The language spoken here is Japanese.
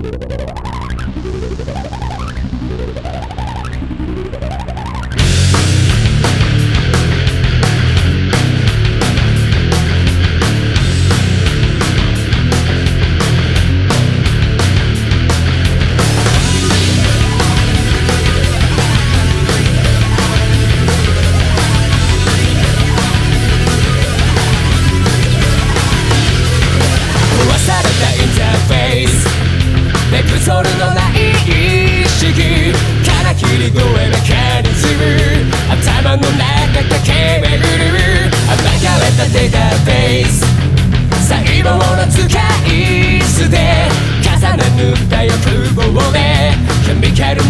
Thank you. ダベース細胞の使い捨て重なった欲望でケミカル